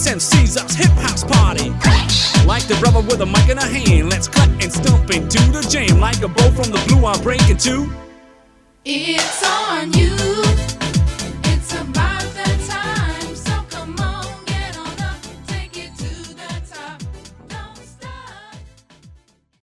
It's MC's hip house party. Like the brother with a mic in a hand, let's cut and stomp into the jam. Like a bow from the blue, I'm breaking two. It's on you.